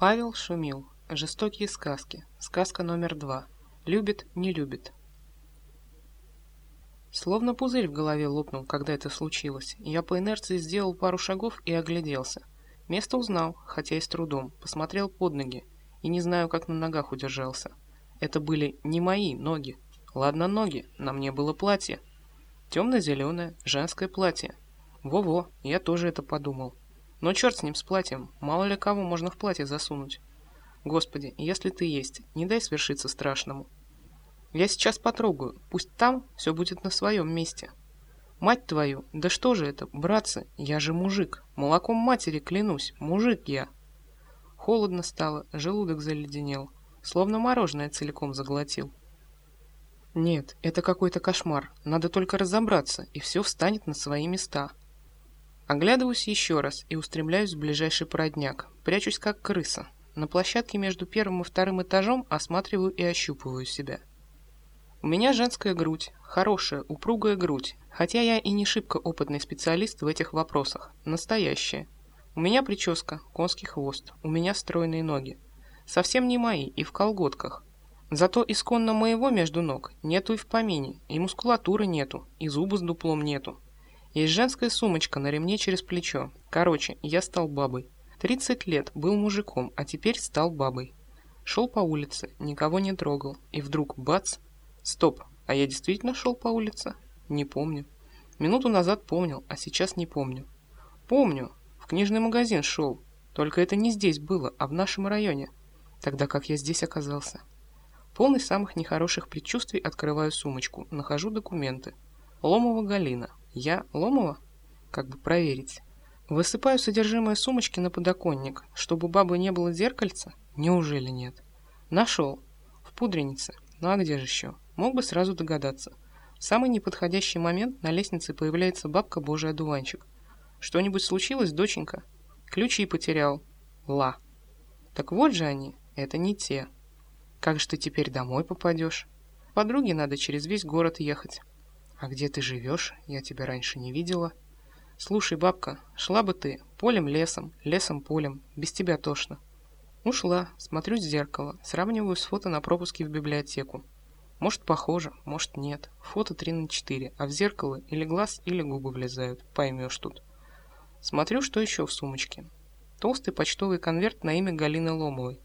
Павел Шумил. Жестокие сказки. Сказка номер два. Любит, не любит. Словно пузырь в голове лопнул, когда это случилось. Я по инерции сделал пару шагов и огляделся. Место узнал, хотя и с трудом. Посмотрел под ноги. И не знаю, как на ногах удержался. Это были не мои ноги. Ладно, ноги. На мне было платье. Темно-зеленое, женское платье. Во-во, я тоже это подумал. Но черт с ним, с платьем. Мало ли кого можно в платье засунуть. Господи, если ты есть, не дай свершиться страшному. Я сейчас потрогаю, пусть там все будет на своем месте. Мать твою, да что же это, братцы, я же мужик. Молоком матери клянусь, мужик я. Холодно стало, желудок заледенел, словно мороженое целиком заглотил. Нет, это какой-то кошмар. Надо только разобраться, и все встанет на свои места. Оглядываюсь еще раз и устремляюсь в ближайший породняк. Прячусь как крыса. На площадке между первым и вторым этажом осматриваю и ощупываю себя. У меня женская грудь, хорошая, упругая грудь, хотя я и не шибко опытный специалист в этих вопросах. Настоящая. У меня прическа, конский хвост, у меня стройные ноги. Совсем не мои и в колготках. Зато исконно моего между ног нету и в помине, и мускулатуры нету, и зубы с дуплом нету. Есть женская сумочка на ремне через плечо. Короче, я стал бабой. 30 лет был мужиком, а теперь стал бабой. Шел по улице, никого не трогал. И вдруг бац! Стоп, а я действительно шел по улице? Не помню. Минуту назад помнил, а сейчас не помню. Помню, в книжный магазин шел. Только это не здесь было, а в нашем районе. Тогда как я здесь оказался? Полный самых нехороших предчувствий открываю сумочку, нахожу документы. Ломова Галина, я Ломова? Как бы проверить. Высыпаю содержимое сумочки на подоконник, чтобы у бабы не было зеркальца? Неужели нет? Нашел. В пудренице. Ну а где же еще? Мог бы сразу догадаться. В самый неподходящий момент на лестнице появляется бабка Божий одуванчик. Что-нибудь случилось, доченька? Ключи потерял. Ла. Так вот же они. Это не те. Как же ты теперь домой попадешь? Подруге надо через весь город ехать. «А где ты живешь? Я тебя раньше не видела». «Слушай, бабка, шла бы ты полем-лесом, лесом-полем, без тебя тошно». Ушла, смотрю в зеркало, сравниваю с фото на пропуске в библиотеку. Может, похоже, может, нет. Фото 3 на 4, а в зеркало или глаз, или губы влезают, поймешь тут. Смотрю, что еще в сумочке. Толстый почтовый конверт на имя Галины Ломовой.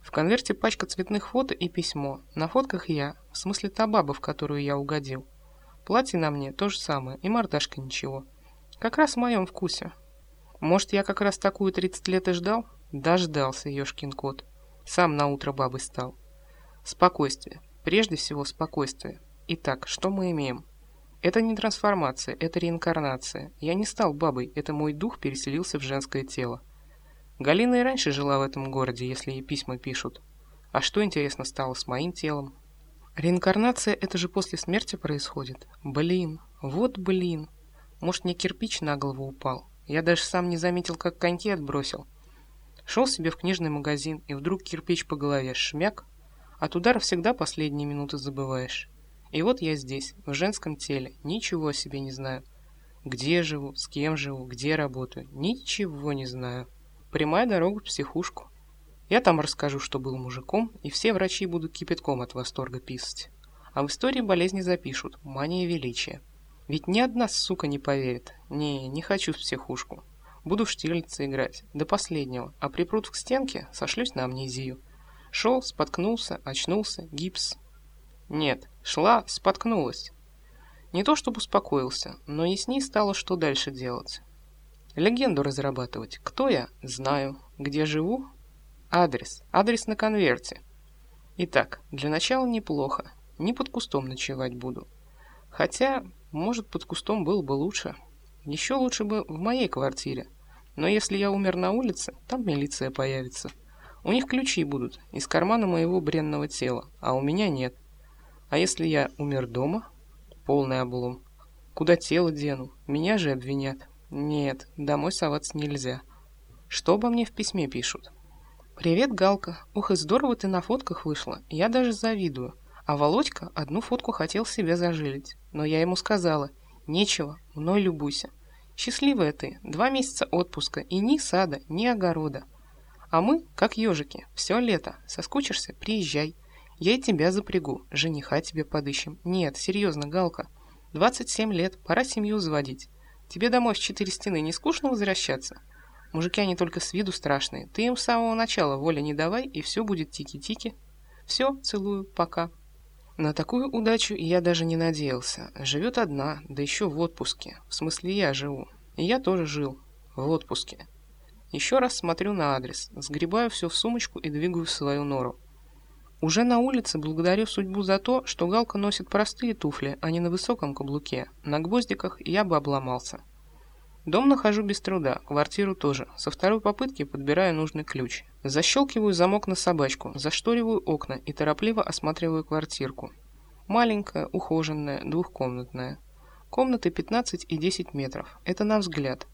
В конверте пачка цветных фото и письмо. На фотках я, в смысле та баба, в которую я угодил. Платье на мне то же самое, и мордашка ничего. Как раз в моем вкусе. Может, я как раз такую 30 лет и ждал? Дождался, ёшкин кот. Сам на утро бабой стал. Спокойствие. Прежде всего, спокойствие. Итак, что мы имеем? Это не трансформация, это реинкарнация. Я не стал бабой, это мой дух переселился в женское тело. Галина и раньше жила в этом городе, если ей письма пишут. А что, интересно, стало с моим телом? Реинкарнация – это же после смерти происходит. Блин, вот блин. Может, мне кирпич на голову упал? Я даже сам не заметил, как коньки отбросил. Шел себе в книжный магазин, и вдруг кирпич по голове шмяк. От удара всегда последние минуты забываешь. И вот я здесь, в женском теле, ничего о себе не знаю. Где живу, с кем живу, где работаю, ничего не знаю. Прямая дорога в психушку. Я там расскажу, что был мужиком, и все врачи будут кипятком от восторга писать. А в истории болезни запишут «Мания величия». Ведь ни одна сука не поверит. Не, не хочу в психушку. Буду в Штирлица играть, до последнего, а припрут к стенке, сошлюсь на амнезию. Шел, споткнулся, очнулся, гипс. Нет, шла, споткнулась. Не то чтобы успокоился, но ясней стало, что дальше делать. Легенду разрабатывать. Кто я? Знаю. Где живу? Адрес. Адрес на конверте. Итак, для начала неплохо. Не под кустом ночевать буду. Хотя, может, под кустом было бы лучше. Еще лучше бы в моей квартире. Но если я умер на улице, там милиция появится. У них ключи будут из кармана моего бренного тела, а у меня нет. А если я умер дома? Полный облом. Куда тело дену? Меня же обвинят. Нет, домой соваться нельзя. Что обо мне в письме пишут? «Привет, Галка. Ух, и здорово ты на фотках вышла. Я даже завидую. А Володька одну фотку хотел себе зажилить. Но я ему сказала, нечего, мной любуйся. Счастливая ты, два месяца отпуска и ни сада, ни огорода. А мы, как ежики, все лето. Соскучишься? Приезжай. Я и тебя запрягу, жениха тебе подыщем. Нет, серьезно, Галка. 27 лет, пора семью заводить. Тебе домой в четыре стены не скучно возвращаться? Мужики они только с виду страшные. Ты им с самого начала воли не давай, и все будет тики-тики. Все, целую, пока. На такую удачу я даже не надеялся. Живет одна, да еще в отпуске. В смысле, я живу. И я тоже жил. В отпуске. Еще раз смотрю на адрес, сгребаю все в сумочку и двигаю в свою нору. Уже на улице благодарю судьбу за то, что Галка носит простые туфли, а не на высоком каблуке. На гвоздиках я бы обломался. Дом нахожу без труда, квартиру тоже. Со второй попытки подбираю нужный ключ. Защелкиваю замок на собачку, зашториваю окна и торопливо осматриваю квартирку. Маленькая, ухоженная, двухкомнатная. Комнаты 15 и 10 метров. Это на взгляд.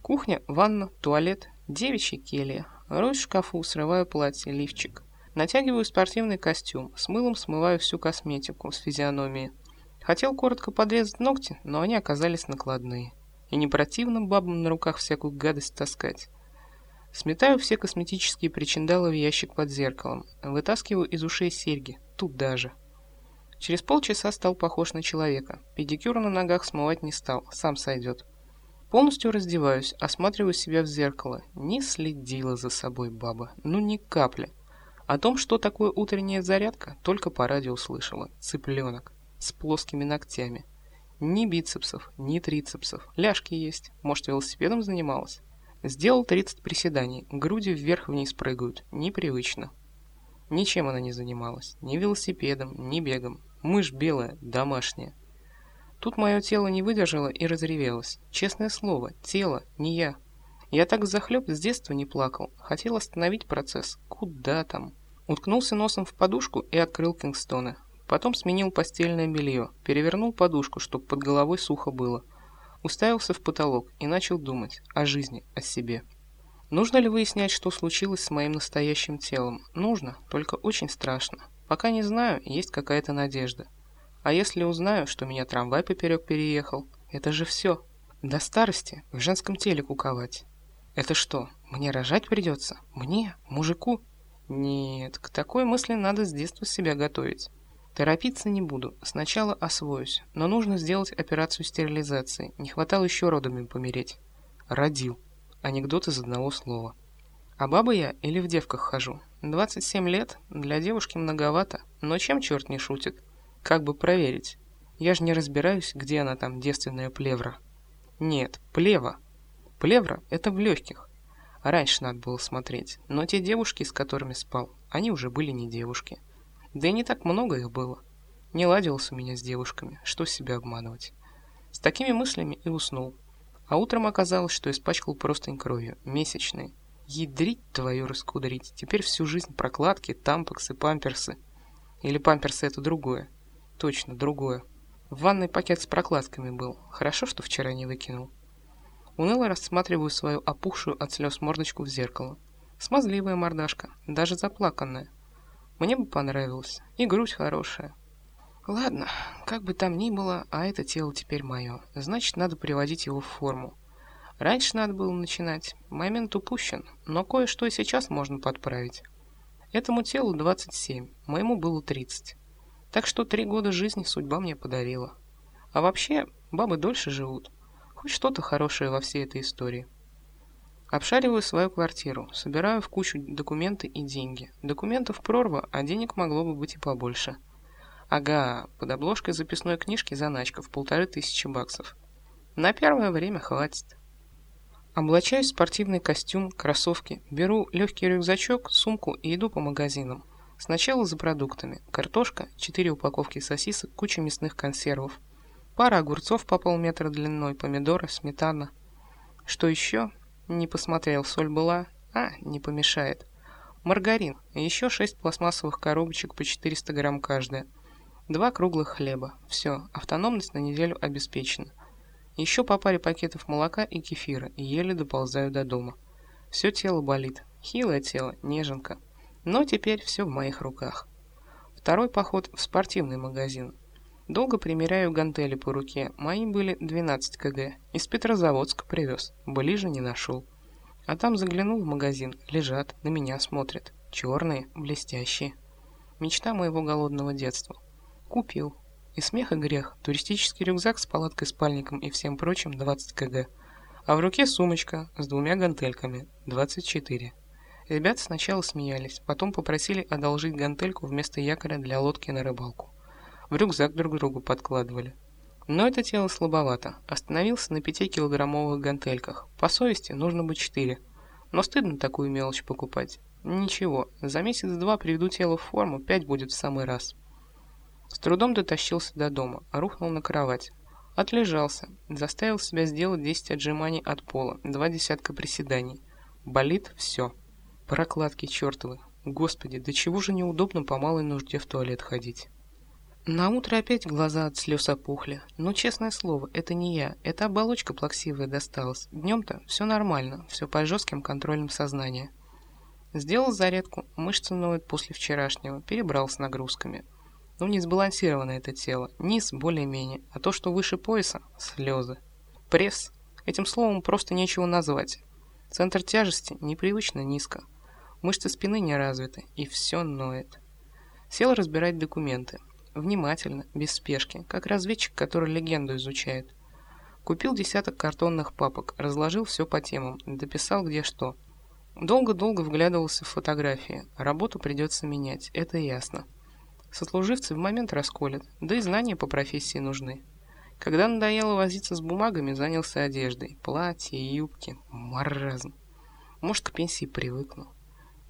Кухня, ванна, туалет, девичья келья. Роюсь в шкафу, срываю платье, лифчик. Натягиваю спортивный костюм, с мылом смываю всю косметику с физиономии. Хотел коротко подрезать ногти, но они оказались накладные. И не противно бабам на руках всякую гадость таскать. Сметаю все косметические причиндалы в ящик под зеркалом. Вытаскиваю из ушей серьги. Тут даже. Через полчаса стал похож на человека. Педикюр на ногах смывать не стал, сам сойдет. Полностью раздеваюсь, осматриваю себя в зеркало. Не следила за собой баба. Ну ни капли. О том, что такое утренняя зарядка, только по радио слышала. Цыпленок. С плоскими ногтями. Ни бицепсов, ни трицепсов. Ляжки есть. Может, велосипедом занималась? Сделал 30 приседаний. Груди вверх-вниз прыгают. Непривычно. Ничем она не занималась. Ни велосипедом, ни бегом. Мышь белая, домашняя. Тут мое тело не выдержало и разревелось. Честное слово, тело, не я. Я так захлеб с детства не плакал. Хотел остановить процесс. Куда там? Уткнулся носом в подушку и открыл Кингстоны. Потом сменил постельное белье, перевернул подушку, чтобы под головой сухо было. Уставился в потолок и начал думать о жизни, о себе. Нужно ли выяснять, что случилось с моим настоящим телом? Нужно, только очень страшно. Пока не знаю, есть какая-то надежда. А если узнаю, что меня трамвай поперек переехал, это же все. До старости в женском теле куковать. Это что, мне рожать придется? Мне? Мужику? Нет, к такой мысли надо с детства себя готовить. Торопиться не буду, сначала освоюсь, но нужно сделать операцию стерилизации, не хватало еще родами помереть. Родил. Анекдот из одного слова. А баба я или в девках хожу? 27 лет, для девушки многовато, но чем черт не шутит? Как бы проверить? Я же не разбираюсь, где она там, девственная плевра. Нет, плева. Плевра – это в легких. Раньше надо было смотреть, но те девушки, с которыми спал, они уже были не девушки. Да и не так много их было. Не ладилось у меня с девушками, что себя обманывать. С такими мыслями и уснул. А утром оказалось, что испачкал простынь кровью, месячные. Ядрить твою раскудрить, теперь всю жизнь прокладки, тампоксы, памперсы. Или памперсы это другое. Точно, другое. В ванной пакет с прокладками был. Хорошо, что вчера не выкинул. Уныло рассматриваю свою опухшую от слез мордочку в зеркало. Смазливая мордашка, даже заплаканная. Мне бы понравилось. И грудь хорошая. Ладно, как бы там ни было, а это тело теперь мое. Значит, надо приводить его в форму. Раньше надо было начинать. Момент упущен, но кое-что и сейчас можно подправить. Этому телу 27, моему было 30. Так что три года жизни судьба мне подарила. А вообще, бабы дольше живут. Хоть что-то хорошее во всей этой истории. Обшариваю свою квартиру, собираю в кучу документы и деньги. Документов прорва, а денег могло бы быть и побольше. Ага, под обложкой записной книжки заначка в полторы тысячи баксов. На первое время хватит. Облачаюсь в спортивный костюм, кроссовки, беру легкий рюкзачок, сумку и иду по магазинам. Сначала за продуктами. Картошка, 4 упаковки сосисок, куча мясных консервов. Пара огурцов по полметра длиной, помидоры, сметана. Что еще? Не посмотрел, соль была? А, не помешает. Маргарин. Еще шесть пластмассовых коробочек по 400 грамм каждая. Два круглых хлеба. Все, автономность на неделю обеспечена. Еще по паре пакетов молока и кефира, и еле доползаю до дома. Все тело болит. Хилое тело, неженка. Но теперь все в моих руках. Второй поход в спортивный магазин. Долго примеряю гантели по руке. Мои были 12 кг. Из Петрозаводска привез. Ближе не нашел. А там заглянул в магазин, лежат, на меня смотрят. Черные, блестящие. Мечта моего голодного детства. Купил. И смех и грех. Туристический рюкзак с палаткой, спальником и всем прочим 20 кг. А в руке сумочка с двумя гантельками 24. Ребята сначала смеялись, потом попросили одолжить гантельку вместо якоря для лодки на рыбалку. В рюкзак друг другу подкладывали. Но это тело слабовато. Остановился на 5-килограммовых гантельках. По совести нужно бы 4. Но стыдно такую мелочь покупать. Ничего, за месяц-два приведу тело в форму, 5 будет в самый раз. С трудом дотащился до дома, рухнул на кровать. Отлежался, заставил себя сделать 10 отжиманий от пола, два десятка приседаний. Болит все. Прокладки чертовы. Господи, до чего же неудобно по малой нужде в туалет ходить. На утро опять глаза от слез опухли. Но, честное слово, это не я. Это оболочка плаксивая досталась. Днем-то все нормально, все по жестким контролем сознания. Сделал зарядку, мышцы ноют после вчерашнего, перебрал с нагрузками. Ну, не сбалансировано это тело. Низ более-менее, а то, что выше пояса – слезы. Пресс. Этим словом просто нечего назвать. Центр тяжести непривычно низко. Мышцы спины не развиты, и все ноет. Сел разбирать документы. Внимательно, без спешки, как разведчик, который легенду изучает. Купил десяток картонных папок, разложил все по темам, дописал где что. Долго-долго вглядывался в фотографии. Работу придется менять, это ясно. Сослуживцы в момент расколят, да и знания по профессии нужны. Когда надоело возиться с бумагами, занялся одеждой. Платья, юбки, маразм. Может, к пенсии привыкну.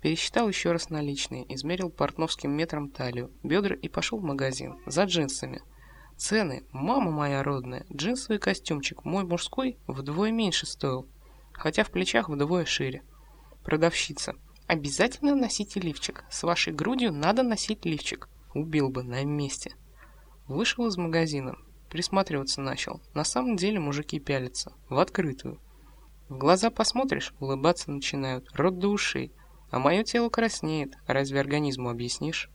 Пересчитал еще раз наличные, измерил портновским метром талию, бедра и пошел в магазин. За джинсами. Цены, мама моя родная, джинсовый костюмчик, мой мужской, вдвое меньше стоил. Хотя в плечах вдвое шире. Продавщица. Обязательно носите лифчик. С вашей грудью надо носить лифчик. Убил бы на месте. Вышел из магазина. Присматриваться начал. На самом деле мужики пялятся. В открытую. В глаза посмотришь, улыбаться начинают. Рот до ушей. А мое тело краснеет, разве организму объяснишь?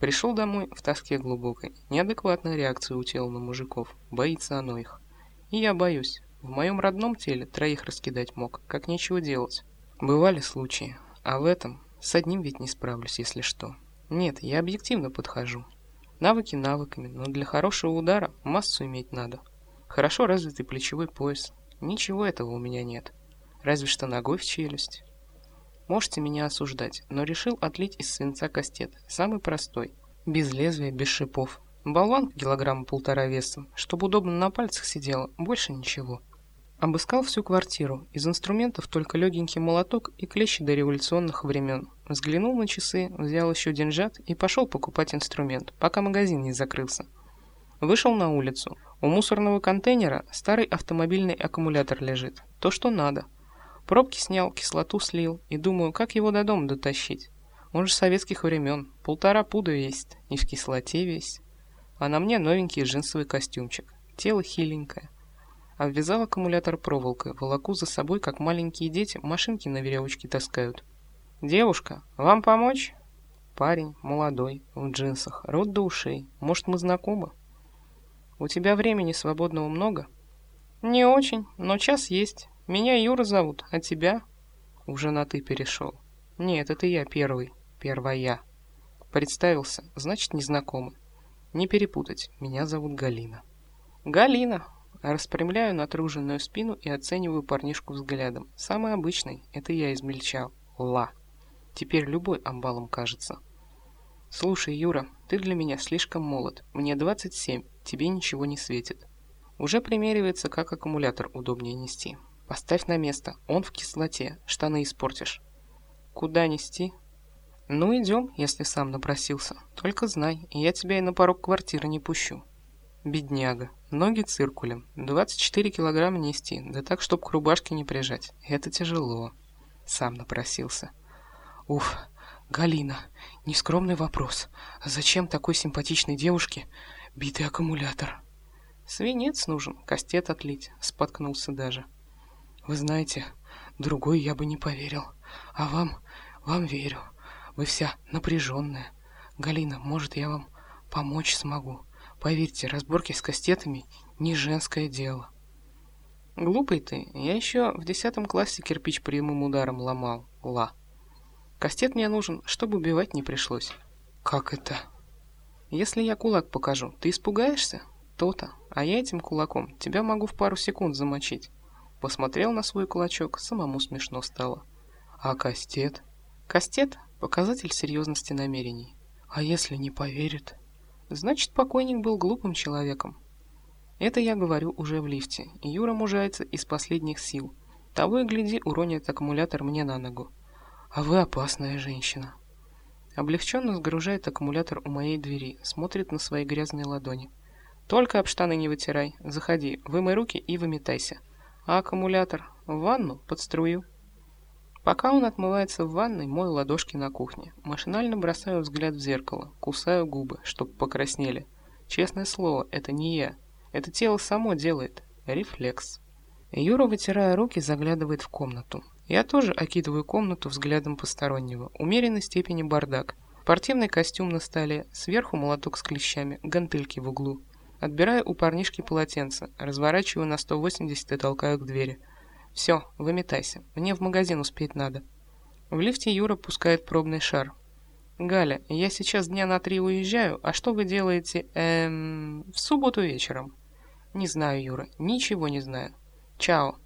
Пришел домой в тоске глубокой. Неадекватная реакция у тела на мужиков. Боится оно их. И я боюсь. В моем родном теле троих раскидать мог, как нечего делать. Бывали случаи. А в этом с одним ведь не справлюсь, если что. Нет, я объективно подхожу. Навыки навыками, но для хорошего удара массу иметь надо. Хорошо развитый плечевой пояс. Ничего этого у меня нет. Разве что ногой в челюсть. Можете меня осуждать, но решил отлить из свинца кастет. Самый простой. Без лезвия, без шипов. Болванка килограмма полтора весом, чтобы удобно на пальцах сидела, больше ничего. Обыскал всю квартиру. Из инструментов только легенький молоток и клещи до революционных времен. Взглянул на часы, взял еще деньжат и пошел покупать инструмент, пока магазин не закрылся. Вышел на улицу. У мусорного контейнера старый автомобильный аккумулятор лежит. То, что надо. Пробки снял, кислоту слил и думаю, как его до дома дотащить. Он же советских времен, полтора пуда весит, и в кислоте весь. А на мне новенький джинсовый костюмчик, тело хиленькое. Обвязал аккумулятор проволокой, волоку за собой, как маленькие дети, машинки на веревочке таскают. «Девушка, вам помочь?» Парень, молодой, в джинсах, рот до ушей. Может, мы знакомы? «У тебя времени свободного много?» «Не очень, но час есть. Меня Юра зовут, а тебя? Уже на «ты» перешел. Нет, это я первый. Первая. Представился, значит, незнакомый. Не перепутать, меня зовут Галина. Галина. Распрямляю натруженную спину и оцениваю парнишку взглядом. Самый обычный, это я измельчал. Ла. Теперь любой амбалом кажется. Слушай, Юра, ты для меня слишком молод. Мне 27, тебе ничего не светит. Уже примеривается, как аккумулятор удобнее нести. Поставь на место, он в кислоте, штаны испортишь. Куда нести? Ну идем, если сам напросился. Только знай, я тебя и на порог квартиры не пущу. Бедняга. Ноги циркулем. 24 килограмма нести, да так, чтоб к рубашке не прижать. Это тяжело. Сам напросился. Уф, Галина, нескромный вопрос. Зачем такой симпатичной девушке битый аккумулятор? Свинец нужен, кастет отлить, споткнулся даже. Вы знаете, другой я бы не поверил. А вам, вам верю. Вы вся напряженная. Галина, может, я вам помочь смогу. Поверьте, разборки с кастетами не женское дело. Глупый ты, я еще в десятом классе кирпич прямым ударом ломал. Ла. Кастет мне нужен, чтобы убивать не пришлось. Как это? Если я кулак покажу, ты испугаешься? То-то. А я этим кулаком тебя могу в пару секунд замочить. Посмотрел на свой кулачок, самому смешно стало. А кастет? Кастет – показатель серьезности намерений. А если не поверит? Значит, покойник был глупым человеком. Это я говорю уже в лифте. Юра мужается из последних сил. Того и гляди, уронит аккумулятор мне на ногу. А вы опасная женщина. Облегченно сгружает аккумулятор у моей двери, смотрит на свои грязные ладони. Только об штаны не вытирай. Заходи, вымой руки и выметайся. А аккумулятор? В ванну? Под струю. Пока он отмывается в ванной, мою ладошки на кухне. Машинально бросаю взгляд в зеркало, кусаю губы, чтоб покраснели. Честное слово, это не я. Это тело само делает. Рефлекс. Юра, вытирая руки, заглядывает в комнату. Я тоже окидываю комнату взглядом постороннего. Умеренной степени бардак. Спортивный костюм на столе, сверху молоток с клещами, гантельки в углу. Отбираю у парнишки полотенце, разворачиваю на 180 и толкаю к двери. Все, выметайся, мне в магазин успеть надо. В лифте Юра пускает пробный шар. «Галя, я сейчас дня на три уезжаю, а что вы делаете, эм, в субботу вечером?» «Не знаю, Юра, ничего не знаю. Чао».